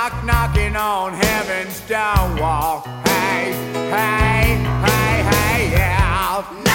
knock knocking on heaven's door wall. Hey, hey, hey, hey, yeah.